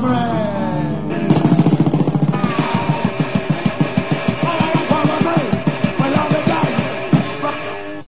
Brad.